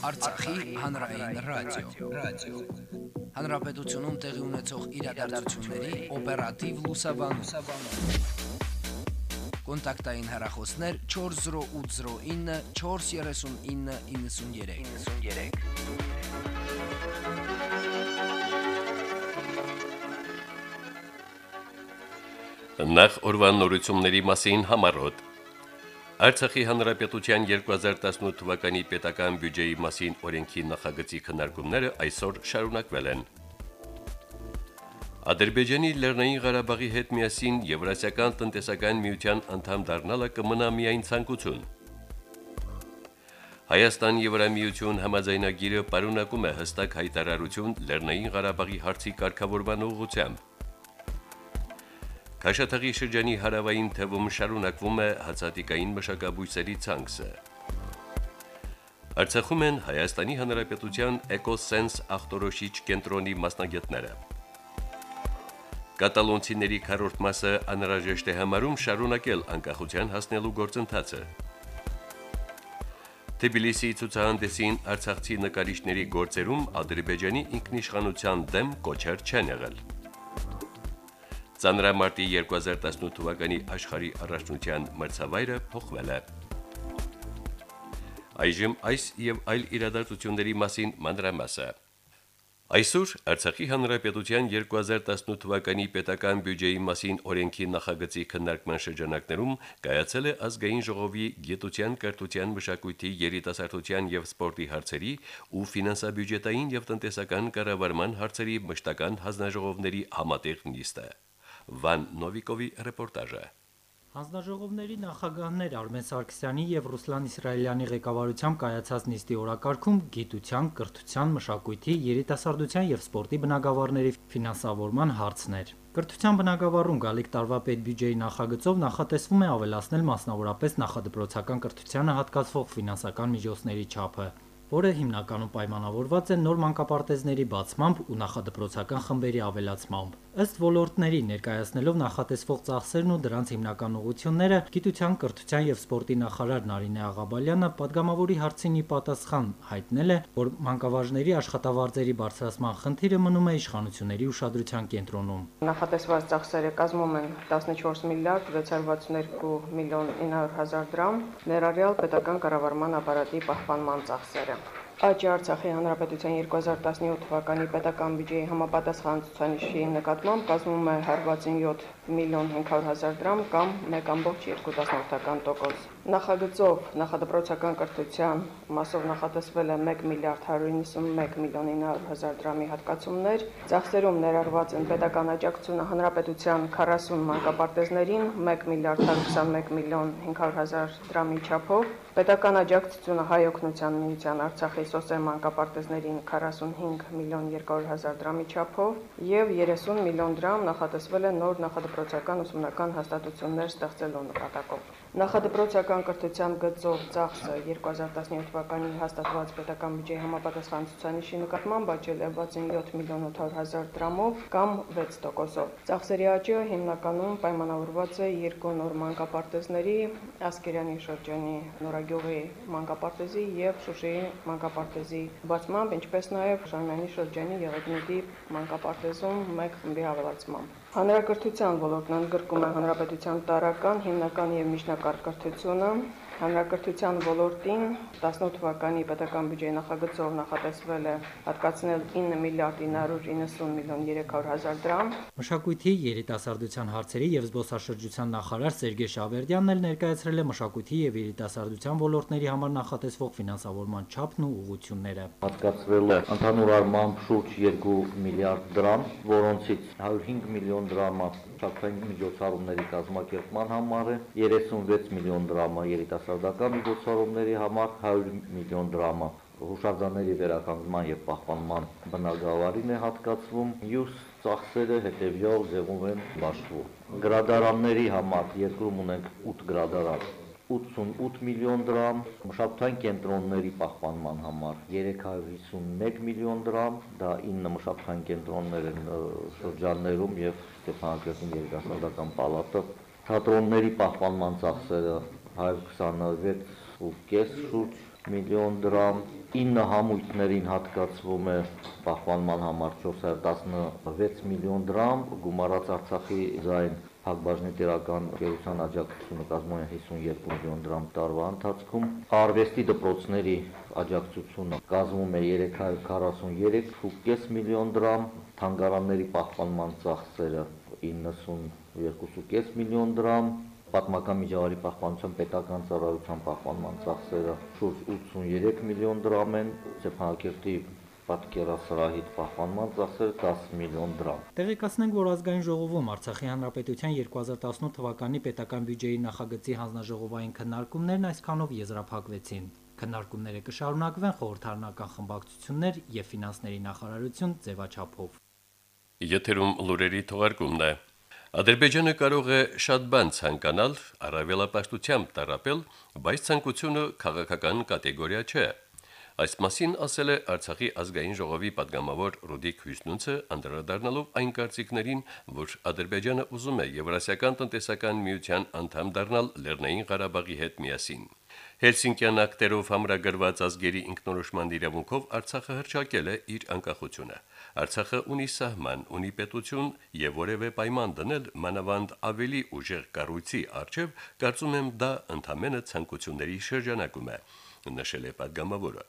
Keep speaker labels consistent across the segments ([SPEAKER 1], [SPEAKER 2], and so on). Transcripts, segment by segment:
[SPEAKER 1] Արցախի հանրային ռադիո, ռադիո։ Հանրապետությունում տեղի ունեցող իրադարձությունների օպերատիվ լուսաբանում։ Կոնտակտային հեռախոսներ 40809 43993։ 93
[SPEAKER 2] Նախ օրվան նորությունների մասին համարոտ։ Արցախի հանրապետության 2018 թվականի պետական բյուջեի մասին օրենքի նախագծի քննարկումները այսօր շարունակվել են։ Ադրբեջանի Լեռնային Ղարաբաղի հետ միասին Եվրասիական տնտեսական միության անդամ դառնալը կմնա միայն ցանկություն։ Հայաստան-Եվրամիություն համաձայնագիրը պարունակում է հստակ հայտարարություն Լեռնային Ղարաբաղի հարցի կարգավորման ուղղությամբ։ Քաշաթաղի շրջանի հարավային թևում շարունակվում է հացատիկային մշակաբույսերի ցանքսը։ Արցախում են Հայաստանի Հանրապետության Էկոսենս ախտորոշիչ կենտրոնի մասնագետները։ Կատալոնցիների քառորդ մասը անհրաժեշտ է համարում շարունակել անկախության հասնելու գործընթացը։ Թբիլիսի ցուցահանդեսին արցախցի նկարիչների գործերում Ադրբեջանի ինքնիշխանության դեմ կոչեր չեն եղել։ Ծանրամարտի 2018 թվականի աշխարհի առաջնության մրցավայրը փոխվել է։ Այժմ այս եւ այլ իրադարձությունների մասին մանրամասը։ Այսօր Արցախի հանրապետության 2018 թվականի պետական բյուջեի մասին օրենքի նախագծի քննարկման շրջանակներում կայացել է ազգային ժողովի գիտության, կրթության, մշակույթի, երիտասարդության եւ սպորտի հարցերի ու ֆինանսա-բյուջետային եւ տնտեսական կառավարման հարցերի մշտական հանձնաժողովների համատեղ նիստը։ Վան Նովիկովի ռեպորտաժը։
[SPEAKER 3] Հանձնաժողովների նախագահներ Արմեն Սարգսյանի եւ Ռուսլան Իսրայելյանի ղեկավարությամբ կայացած նիստի օրակարգում գիտության, կրթության, մշակույթի, երիտասարդության եւ սպորտի բնագավառների ֆինանսավորման հարցներ։ Կրթության բնագավառում գալիք տարվա պետբյուջեի նախագծով նախատեսվում է ավելացնել մասնավորապես նախադպրոցական կրթությանը հատկացվող ֆինանսական միջոցների չափը, որը հիմնականում պայմանավորված է նոր մանկապարտեզների բացմամբ ու նախադպրոցական խմբերի ավելացմամբ։ Ըստ ոլորտների ներկայացնելով նախատեսվող ծախսերն ու դրանց հիմնական ուղղությունները, Գիտության, կրթության եւ սպորտի նախարար Նարինե Աղաբալյանը падգամավորի հարցին ի պատասխան հայտնել է, որ մանկավարժների աշխատավարձերի բարձրացման խնդիրը մնում է իշխանությունների ուշադրության կենտրոնում։
[SPEAKER 4] Նախատեսված ծախսերը կազմում են 14 միլիարդ 662 միլիոն 900 հազար դրամ, ներառյալ պետական կառավարման ապարատի պահպանման ծախսերը։ Աճ Արցախի Հանրապետության 2017 թվականի պետական բյուջեի համապատասխան ցուցանիշի նկատմամբ կազմում է 167 միլիոն 500 հազար դրամ կամ 1.2%։ Նախագծով նախադպրոցական կրթության մասով նախատեսվել է 1 միլիարդ 191 միլիոն 900 հազար դրամի հատկացումներ, ծախսերում ներառված են պետական աջակցությունը հանրապետության 40 մանկապարտեզներին 1 միլիարդ 121 միլիոն 500 հազար դրամի չափով, պետական աջակցությունը հայ օգնության միության Արցախի սոսեր մանկապարտեզներին 45 միլիոն 200 հազար դրամի չափով եւ 30 միլիոն դրամ նախատեսվել է նոր նախադպրոցական ուսումնական հաստատություններ ստեղծելու նպատակով։ Նախադպրոցական կրթության գծով ծախսը 2017 թվականին հաստատված պետական բյուջեի համապատասխան ցուցանիշի նկատմամբ աճել է 67 միլիոն 800 հազար դրամով կամ 6%-ով։ Ծախսերի աճը հիմնականում պայմանավորված է երկու նոր մանկապարտեզների Ասկերյանի շրջանի Նորագյուղի մանկապարտեզի եւ Շուշիի մանկապարտեզի բացմամբ, ինչպես նաեւ Շարմյանի շրջանի Եղեգնուտի մանկապարտեզում մեկ խմբի ավելացմամբ։ Հանրակրթության ոլորտն ընդգրկում է հանրապետության տարական, հիմնական եւ միջնակարգ կրթությունը, Հանրակրթության ոլորտին 18 թվականի պետական բյուջեի նախագծով նախատեսվել է հատկացնել 9 միլիարդ 990 միլիոն 300 հազար դրամ։
[SPEAKER 3] Մշակույթի, երիտասարդության հարցերի եւ զբոսաշրջության նախարար Սերգեյ Շավերդյանն էլ ներկայացրել է մշակույթի եւ երիտասարդության ոլորտների համար նախատեսվող ֆինանսավորման չափն ու ուղղությունները։
[SPEAKER 5] Հատկացվել է ընդհանուր առմամբ շուրջ 2 միլիարդ դրամ, որոնցից 105 միլիոն դրամը շաքարային միջոցառումների կազմակերպման համար է, 36 միլիոն դրամը երիտասարդական միջոցառումների համար, 100 միլիոն դրամը հուշարձանների վերականգնման եւ պահպանման բնագավառին է հատկացվում, յուս ծախսերը հետեւյալ ձևով են բաշխվում։ Գրադարանների համար երկրում ունենք 8 գրադարան, 88 միլիոն դրամ, մշակութային կենտրոնների պահպանման համար 351 միլիոն դրամ, դա 9 մշակութային կենտրոններ են շրջաններում եւ Ստեփանակերտում երիտասարդական պալատը, թատրոնների պահպանման ծախսերը 126 ու կես շուրջ միլիոն դրամ, 9 համույթներին հատկացվում է պահպանման համար 416 միլիոն դրամ, գումարած Արցախի զայն Հակբաժնի տերական գերության աջակցությունը կազմում է 52 միլիոն դրամ տարվա ընթացքում։ Արվեստի դպրոցների աջակցությունը կազմում է 343.5 միլիոն դրամ, թանգարանների պահպանման ծախսերը 92.5 միլիոն դրամ, պատմական միջավայրի պահպանության պետական ծառայության պահպանման ծախսերը շուրջ 83 միլիոն դրամ են, Ստեփանակերտի պատկերասրահի պահպանման ծախսերը 10 միլիոն դրամ։
[SPEAKER 3] Տեղեկացնենք, որ ազգային ժողովում Արցախի հանրապետության 2018 թվականի պետական բյուջեի նախագծի հանձնաժողովային քննարկումներն այսքանով եզրափակվեցին։ Քննարկումները կշարունակվեն խորհրդարանական խմբակցություններ եւ ֆինանսների նախարարություն ձևաչափով։
[SPEAKER 2] Եթերում լուրերի թողարկումն է։ Ադրբեջանը կարող է շատ բան ցանկանալ, առավելապաշտությամբ տարապել, բայց ցանկությունը քաղաքական կատեգորիա չէ։ Այս մասին ասել է Արցախի ազգային ժողովի падգամավոր Ռուդիկ Հյուսնուցը, անդրադառնալով այն կարծիքներին, որ Ադրբեջանը ուզում է Եվրասիական տնտեսական միության անդամ դառնալ Լեռնային Ղարաբաղի հետ միասին։ Հելսինկյան ակտերով համրագրված ազգերի ինքնորոշման իրավունքով Արցախը հրճակել է իր անկախությունը։ Արցախը ունի սահման, ունի պետություն եւ որևէ պայման դնել մանավանդ ավելի ուժեղ կառույցի արչեւ, կարծում եմ դա ընդհանրապես ցանկությունների շրջանակում է նշել է падգամավորը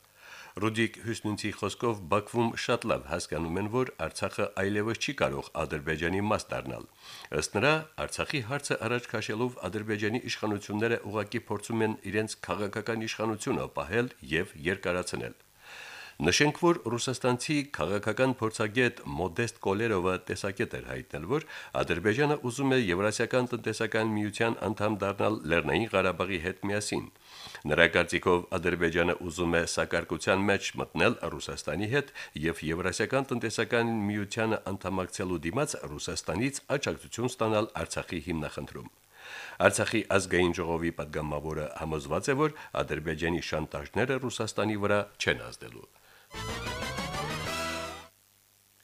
[SPEAKER 2] Ռուդիկ Հյուսնունցի խոսքով Բաքվում շատ լավ հասկանում են, որ Արցախը այլևս չի կարող Ադրբեջանի մաս դառնալ։ Ըստ նրա, Արցախի հարցը առաջ քաշելով Ադրբեջանի իշխանությունները ուղակի փորձում են իրենց քաղաքական իշխանությունը պահել եւ երկարացնել։ Նշենք, որ ռուսաստանցի քաղաքական փորձագետ Մոդեստ Կոլերովը տեսակետ էր հայտնել, որ Ադրբեջանը ուզում է Եվրասիական տնտեսական միության անդամ դառնալ Լեռնային Ղարաբաղի հետ միասին։ Նրա կարծիքով Ադրբեջանը ուզում է սակարկության մեջ մտնել Ռուսաստանի հետ եւ Եվրասիական տնտեսական միությանը անդամակցելու դիմաց Ռուսաստանից աջակցություն ստանալ Արցախի հիմնախնդրում։ Արցախի ազգային ժողովի падգամավորը համոզված է, որ Ադրբեջանի շանտաժները Ռուսաստանի վրա չեն ազդելու։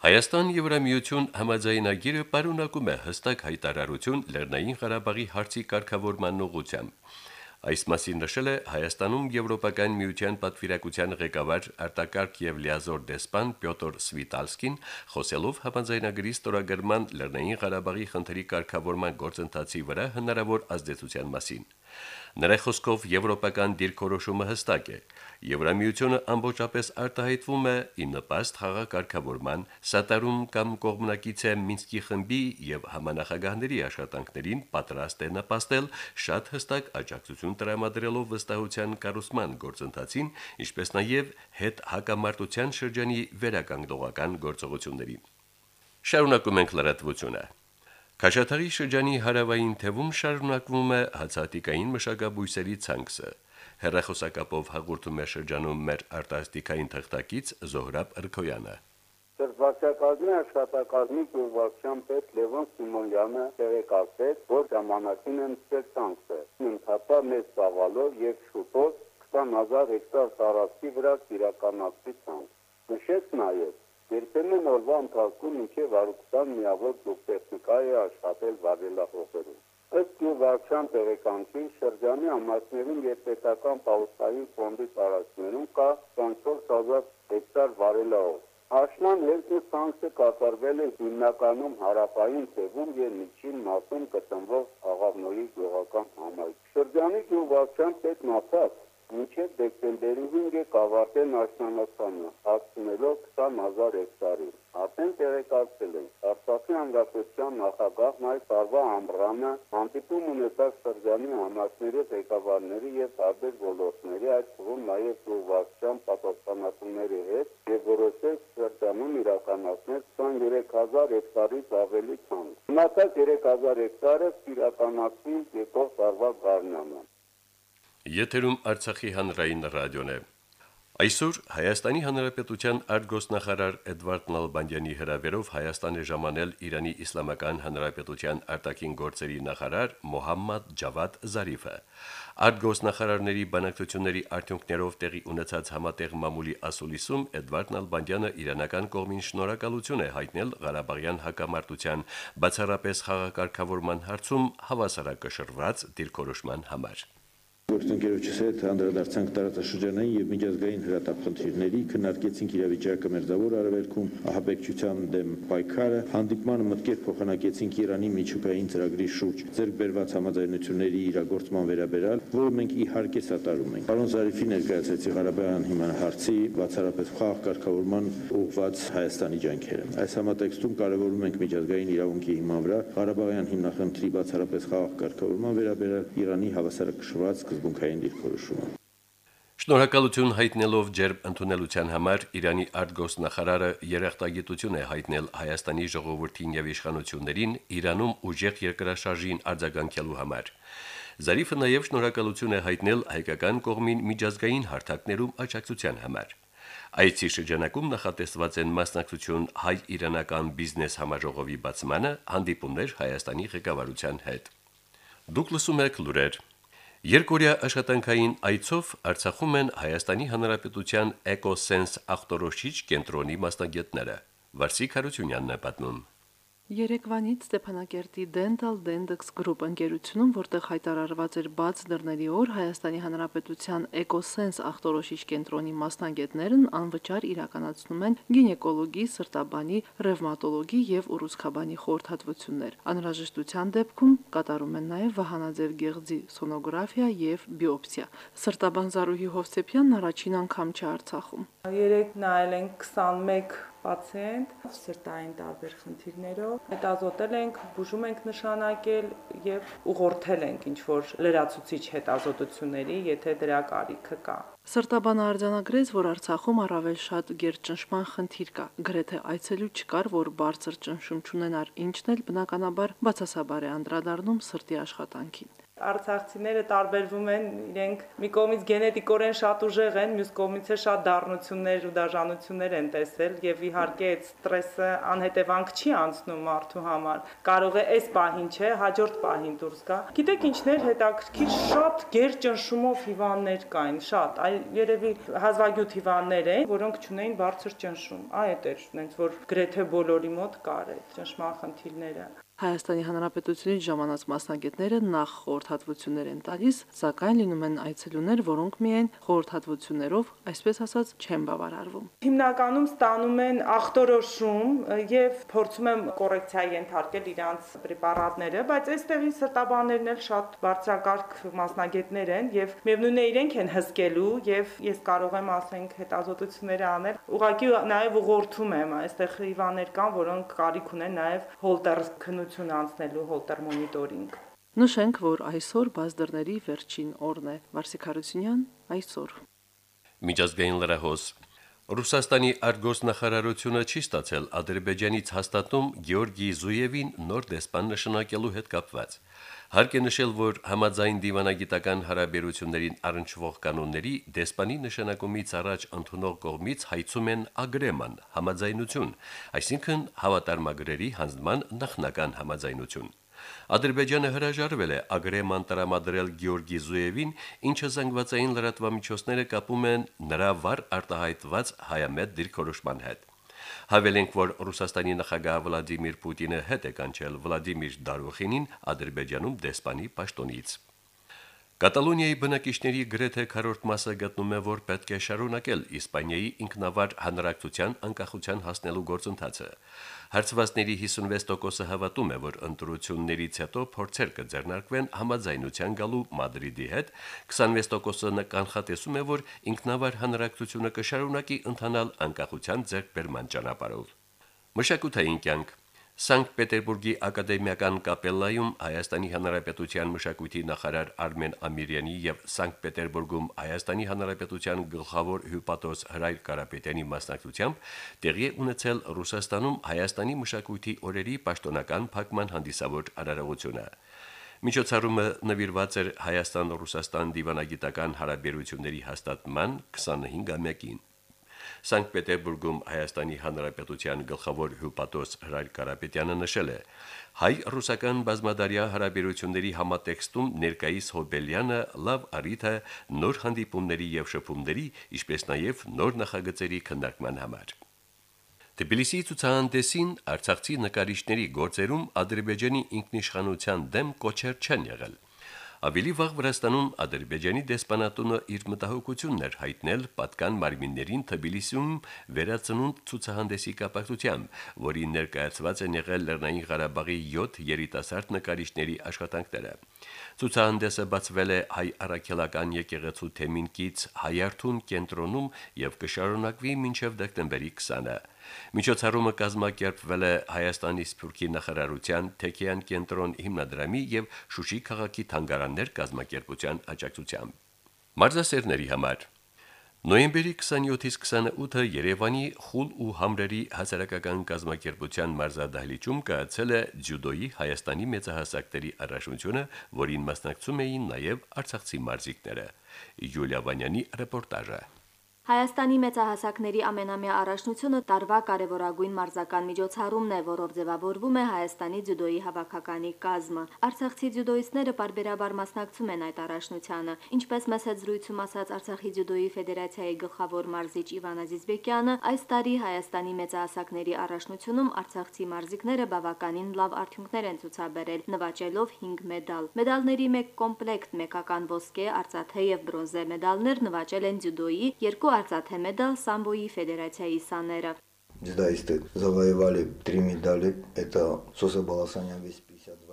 [SPEAKER 2] Հայաստան Եվրամիություն համաձայնագիրը պարունակում է հստակ հայտարարություն Լեռնային Ղարաբաղի հարցի կարգավորման ուղղությամբ։ Այս մասին նշել է Հայաստանում Եվրոպական միության պատվիրակության ղեկավար արտակարգ եւ լիազոր դեսպան Պյոտր Սվիտալսկին, խոսելով համաձայնագրի ստորագրման Լեռնային Ղարաբաղի խնդրի կարգավորման գործընթացի վրա հնարավոր ազդեցության մասին։ Նրա խոսքով եվրոպական դիրքորոշումը հստակ է։ Եվրամիությունը ամբողջապես արտահայտվում է ի նպաստ խաղակարգավորման, սատարում կամ կողմնակից է Մինսկի խմբի եւ համանախագահների աշխատանքներին պատրաստ է նպաստել շատ հստակ աջակցություն տրամադրելով վստահության կառուցման գործընթացին, ինչպես նաեւ հետ հակամարտության շրջանի վերականգնողական գործողություններին։ Շարունակում ենք լրատվությունը։ Քաշաթաղի շրջանի հարավային թևում շարունակվում է հացատիկային մշակաբույսերի ցանքսը։ Հերրախոսակապով հաղորդում է շրջանում մեր արտասթիկային թղթակից Զոհրաբ Ըրքոյանը։
[SPEAKER 6] Սրբազգակազմի աշխատակազմի գյուղվարչության պետ Լևոն Սիմոնյանը տեղեկացրեց, որ ժամանակին են ցանքսը։ Ընթացա մեծ ծավալով եւ շուտով 20000 հեկտար տարածքի վրա իրականացվի ցանք։ Նշեց նաեւ, Երբեմն օրվա ընթացքում մինչև 20 միավոր գյուղտեխնիկա է աշխատել վարելահողերում։ Ըստ գյուղվարչության տեղեկանքի շրջանի ամասներում եւ պետական պաուստային ֆոնդի տարածքներում կա 24000 հեկտար վարելահող։ Աշնան երկու ցանցը կատարվել է հիմնականում հարավային թևում եւ միջին մասում գտնվող աղավնոյի գյուղական համայնք։ Շրջանի գյուղվարչության պետն ասաց, մինչև դեկտեմբերի 5-ը կավարտեն աշնանացանը, հասցնելով 20000 հեկտարի։ Արդեն տեղեկացել են Արցախի հանրապետության նախագահ Մայր Տարվա Ամրանը հանդիպում ունեցավ շրջանի համակների ղեկավարների եւ տարբեր ոլորտների, այդ թվում նաեւ գյուղվարչության պատասխանատուների հետ եւ որոշեց շրջանում իրականացնել 23000 հեկտարից ավելի ցանց։ Մնացած 3000 հեկտարը իրականացվի եկող տարվա գարնանը։
[SPEAKER 2] Եթերում Արցախի հանրային ռադիոն է։ Այսօր Հայաստանի Հանրապետության արտգոսնախարար Էդվարդ Նալբանդյանի հրավերով Հայաստան է ժամանել Իրանի Իսլամական Հանրապետության արտաքին գործերի նախարար Մոհամմադ Ջավադ Զարիֆը։ Արտգոսնախարարների բանակցությունների արդյունքներով տեղի ունեցած համատեղ մամուլի ասուլիսում Էդվարդ Նալբանդյանը իրանական կողմին շնորհակալություն է հայտնել Ղարաբաղյան հակամարտության բացառապես խաղակարգավորման հարցում հավասարակշռված դիրքորոշման համար։
[SPEAKER 7] Գործընկերոջս հետ անդրադարձանք տարածաշրջանային եւ միջազգային հրատապ խնդիրների, քննարկեցինք իրավիճակը Մերձավոր Արևելքում, ահաբեկչության դեմ պայքարը, հանդիպմանը մտքեր փոխանակեցինք Իրանի միջուկային ծրագրի շուրջ ձեռք բերված համաձայնությունների իրագործման վերաբերյալ, որը մենք իհարկե սատարում ենք։ Պարոն Զարիֆի ներկայացրեցի Ղարաբաղյան հիմնահարցի բացառապես խաղ կարգավորման ուղղված Հայաստանի ջանքերը։ Այս համատեքստում կարևորում ենք միջազգային իրավունքի հիման վրա Ղարաբաղյան հիմնախնդրի բացառապես խաղ կարգավորման վերաբերյալ Իրանի հավասարակշռված սկզբունքային դիրքորոշումը։
[SPEAKER 2] Շնորհակալություն հայտնելով ջերմ ընդունելության համար Իրանի արտգոսնախարարը երախտագիտություն է հայտնել Հայաստանի ժողովրդին եւ իշխանություններին Իրանում ուժեղ երկրաշարժին արձագանքելու համար։ Զարիֆը նաև շնորհակալություն է հայտնել հայկական կողմին միջազգային հարթակներում աջակցության համար։ Այցի շրջանակում նախատեսված են մասնակցություն հայ-իրանական բիզնես համաժողովի բացմանը, հանդիպումներ Հայաստանի ղեկավարության հետ։ Դուք լսում եք լուրեր Երկորյա աշխատանքային այցով Արցախում են Հայաստանի Հանրապետության Էկոսենս ախտորոշիչ կենտրոնի մասնագետները։ Վարսիկ Հարությունյանն է պատմում։
[SPEAKER 8] Երեկվանից Ստեփանակերտի Dental Dendex Group ընկերությունում, որտեղ հայտարարված էր բաց դռների օր, Հայաստանի Հանրապետության Էկոսենս ախտորոշիչ կենտրոնի մասնագետներն անվճար իրականացնում են գինեկոլոգի, սրտաբանի, ռևմատոլոգի եւ ուռուցքաբանի խորհրդատվություններ։ Անհրաժեշտության դեպքում կատարում են նաեւ վահանաձև գեղձի սոնոգրաֆիա եւ բիոպսիա։ Սրտաբան Զարուհի Հովսեփյանն առաջին անգամ չէ Արցախում։
[SPEAKER 9] Երեք նայել ենք 21 պացիենտ սրտային տարբեր խնդիրներով հետազոտել ենք, բուժում ենք նշանակել եւ ուղղորդել ենք ինչ որ լրացուցիչ հետազոտությունների, եթե դրա կարիքը կա։
[SPEAKER 8] Սրտաբանը արձանագրեց, որ Արցախում առավել շատ գերճնշման խնդիր կա։ Գրեթե այցելու չկար, որ բարձր ճնշում չունենար, ինչն էլ բնականաբար բացասաբար է անդրադառնում սրտի աշխատանքին
[SPEAKER 9] արցախցիները տարբերվում են, իրենք մի կողմից գենետիկորեն շատ ուժեղ են, մյուս կողմից է շատ դառնություններ ու դաժանություններ են տեսել եւ իհարկե այդ ստրեսը անհետևանք չի անցնում մարդու համար։ Կարող է այս պահին չէ, հաջորդ պահին դուրս գա։ Գիտեք ինչներ հետաքրքիր շատ գեր ճնշումով հիվանդներ կային, շատ, այ երևի հազվագյուտ հիվանդներ են, որոնք ճունեին բարձր ճնշում։ Այդ էր, նենց որ գրեթե բոլորի մոտ կար այդ ճնշման խնդիրները։
[SPEAKER 8] Հայաստանի Հանրապետությունից ժամանած մասնագետները նախ խորհրդատվություններ են տալիս, սակայն լինում են այցելուներ, որոնք միայն խորհրդատվություններով, այսպես ասած, չեն բավարարվում։
[SPEAKER 9] Հիմնականում ստանում են ախտորոշում եւ փորձում են կոռեկցիա ենթարկել իրանց պրեպարատները, բայց այստեղի սրտաբաններն էլ շատ բարձրակարգ մասնագետներ են եւ միևնույնն է իրենք են հսկելու եւ ես կարող եմ ասենք հետազոտությունները անել։ Ուղղակի նաեւ ուղղորդում եմ այստեղ հիվանդներ կան, որոնք կարիք ունեն նաեւ հոլտեր գործունեություն անցնելու հոլտեր մոնիտորինգ։
[SPEAKER 8] Նշենք, որ այսօր բազդրների վերջին օրն է։ Վարսիկ Հարությունյան այսօր։
[SPEAKER 2] Միջազգային լրահոս. Ռուսաստանի արտգործնախարարությունը չի ստացել Ադրբեջանից հաստատում Գեորգի Զույևին նոր դեսպան նշանակելու հետ կապված։ Հարկ է նշել, որ համաձայն դիվանագիտական հարաբերություններին առնչվող կանոնների դեսպանի նշանակումից առաջ ընդունող կողմից հայցում են ագրեման համաձայնություն, այսինքն հավատարմագրերի հանձնման նախնական համաձայնություն։ Ադրբեջանը հրաժարվել է ագրեման տրամադրել Գեորգի Զուևին, ինչը զանգվածային լրատվամիջոցները կապում են նրա վառ արտահայտված հայամետ դիրքորոշման հետ։ Հավելենք, որ Ռուսաստանի նախագահ Վլադիմիր Պուտինը հետ է կանչել Վլադիմիր Դարուխինին Ադրբեջանում դեսպանի պաշտոնից։ Կատալոնիայի բնակիչների գրեթե քառորդ մասը գտնում է, որ պետք է շարունակել Իսպանիայի ինքնավար հանրակցության անկախության հասնելու գործընթացը։ Հարցվածների 56%-ը հավատում է, որ ընտրություններից հետո փորձեր կձեռնարկվեն համաձայնության գալու Մադրիդի հետ, 26%-ը կանխատեսում է, որ ինքնավար հանրակցությունը կշարունակի ընթանալ անկախության ձեռքբերման ճանապարհով։ Մշակութային կյանք Սանկտ Պետերբուրգի ակադեմիական կապելլայում Հայաստանի Հանրապետության մշակույթի նախարար Արմեն Ամիրյանի եւ Սանկտ Պետերբուրգում Հայաստանի Հանրապետության գլխավոր հյուպատոս Հրայր Կարապետյանի մասնակցությամբ տեղի ունեցել Ռուսաստանում Հայաստանի մշակույթի օրերի պաշտոնական փակման հանդիսավոր արարողությունը։ Միջոցառումը նվիրված էր Հայաստան-Ռուսաստան դիվանագիտական հարաբերությունների հաստատման 25-ամյակին։ Սանկտ Պետերբուրգում Հայաստանի Հանրապետության գլխավոր հյուպատոս Հրայր Կարապետյանը նշել է. հայ-ռուսական բազմադարյա հարաբերությունների համատեքստում ներկայիս Հոբելյանը լավ առիթ է նոր հանդիպումների եւ շփումների, ինչպես նաեւ նոր նախագծերի քննարկման համար։ Թբիլիսի ցուցահանդեսին Արցախցի նկարիչների գործերում Ադրբեջանի ինքնիշխանության դեմ կոչեր չեն եղել։ Ավելի վաղ Վրաստանում Ադրբեջանի դեսպանատունը իր մտահոգությունն էր հայտնել պատկան մարմիններին Թբիլիսիում վերածնունդ ցուցահանդեսի կապակցությամբ, որին ներկայացված են եղել Լեռնային Ղարաբաղի 7 երիտասարդ նկարիչների աշխատանքները։ Ցուցահանդեսը բացվել է հայ առաքելական եկեղեցու թեմինկից հայարթուն կենտրոնում եւ կշարունակվի մինչեւ դեկտեմբերի 20-ը։ Միջոցառումը կազմակերպվել է Հայաստանի Սփյուռքի նախարարության Թեքեան կենտրոն հիմնադրամի եւ Շուշի քաղաքի թանգարաններ կազմակերպության աջակցությամբ։ Մարզասերների համար Նոյեմբերի 27-ից 28-ը Երևանի խուլ ու համրերի հասարակական կազմակերպության մարզադահլիճում կայացել է ջյուդոյի Հայաստանի մեծահասակների առաջնությունը, որին մասնակցում էին նաև Արցախցի մարզիկները։ Յուլիա Վանյանի ռեպորտաժը։
[SPEAKER 10] Հայաստանի մեծահասակների ամենամյա առաջնությունը տարվա կարևորագույն մարզական միջոցառումն է, որով ձևավորվում է Հայաստանի ձյուդոյի հավաքականի կազմը։ Արցախցի ձյուդոիստները parberabar մասնակցում են այդ առաջնությանը։ Ինչպես մեծ զրույցում ասաց Արցախի ձյուդոյի ֆեդերացիայի գլխավոր մարզիչ Իվան Ազիզբեկյանը, այս տարի Հայաստանի մեծահասակների առաջնությունում արցախցի մարզիկները բավականին լավ արդյունքներ են ցուցաբերել, նվաճելով 5 մեդալ։ Մեդալների մեկ կոմպլեկտ մեկական ոսկե, արծաթե եւ բրոնզե մեդալներ նվաճել են ձյուդոյի, երկու արծաթե մեդալ Սամբոյի ֆեդերացիայի սաները։
[SPEAKER 11] Дзюдоисты завоевали три медали. Это Соса Баласанян весь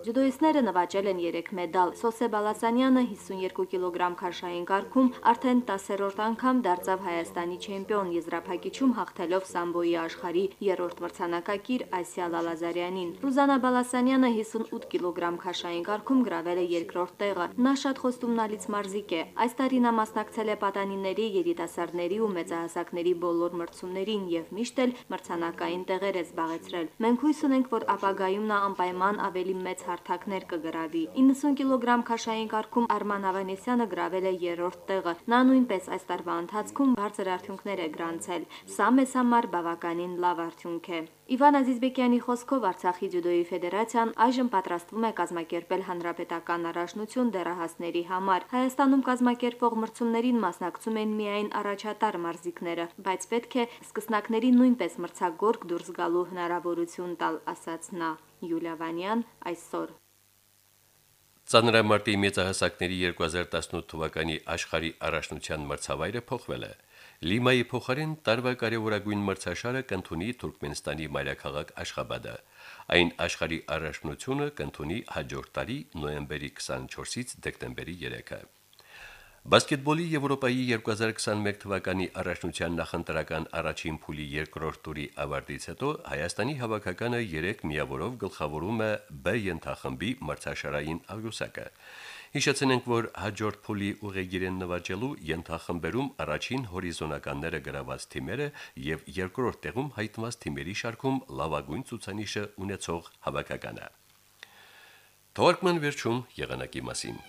[SPEAKER 10] Ջյուդոիստները նվաճել են 3 մեդալ։ Սոսե Բալասանյանը 52 կիլոգրամ քաշային կարգում արդեն 10-րդ անգամ դարձավ Հայաստանի չեմպիոն եզրափակիչում հաղթելով սամբոյի աշխարհի երրորդ մրցանակակիր Ասիա Լալազարյանին։ Ռուզանա Բալասանյանը 58 կիլոգրամ քաշային կարգում գրավել է երկրորդ տեղը։ Նա շատ խոստումնալից մարզիկ է։ Այս տարի նա մասնակցել է պատանիների, երիտասարդների ու մեծահասակների բոլոր մրցումներին եւ միշտ էլ մրցանակային տեղեր է զբաղեցրել։ Մենք հույս ունենք, որ ապագայում նա անպայման ավելի մեծ հարթակներ կգրավի։ 90 կիլոգրամ քաշային կարգում Արման Ավանեսյանը գրավել է երրորդ տեղը։ Նա նույնպես այս տարվա ընթացքում բարձր արդյունքներ է գրանցել։ Սա մեզ համար բավականին լավ արդյունք է։ Իվան Ազիզբեկյանի խոսքով Արցախի ջյուդոյի ֆեդերացիան այժմ պատրաստվում է կազմակերպել հանրապետական առաջնություն դեռահասների համար։ Հայաստանում կազմակերպվող մրցումներին մասնակցում են միայն առաջատար մարզիկները, բայց պետք է սկսնակների նույնպես մրցակցորգ դուրս գալու հնարավորություն տալ, ասաց նա։ Յուլիա Վանյան այսօր
[SPEAKER 2] Ծանրամարտի մեծահասակների 2018 թվականի աշխարհի առաջնության մրցավայրը փոխվել է։ Լիմայի փոխարեն տարվա կարևորագույն մրցաշարը կընդունի Թուրքմենստանի մայրաքաղաք Աշխաբադը։ Այն աշխարհի առաջնությունը կընդունի հաջորդ տարի նոյեմբերի 24-ից դեկտեմբերի 3-ը։ Բասկետբոլի Եվրոպայի 2021 թվականի առաջնության նախընտրական առաջին փուլի երկրորդ տուրի ավարտից հետո Հայաստանի հավաքականը 3 միավորով գլխավորում է B ենթախմբի մրցաշարային աղյուսակը։ Հիշեցնենք, որ հաջորդ փուլի ուղեգիրեն նվաճելու ենթախմբերում առաջին հորիզոնականները գրաված թիմերը եւ երկրորդ տեղում հայտնված թիմերի շարքում լավագույն ցուցանիշը ունեցող հավաքականը։ Թորկման վերջում եղանակի մասին։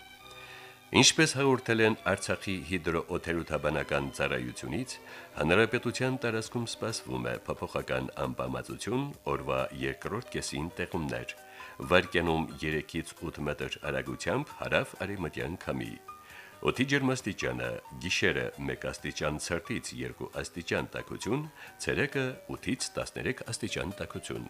[SPEAKER 2] Ինչպես հաղորդել են Արցախի հիդրոօթերոթաբանական ծառայությունից, հանրապետության տարածքում սպասվում է փոփոխական անբավարարություն, օրվա երկրորդ կեսին տեղումներ։ Վարկյանում 3-ից 8 մետր արագությամբ հարավ արևմտյան քամի։ Օդի ջերմաստիճանը՝ գիշերը 1 աստիճան ցրտից 2 աստիճան տաքություն, ցերեկը 8-ից 13 աստիճան տաքություն։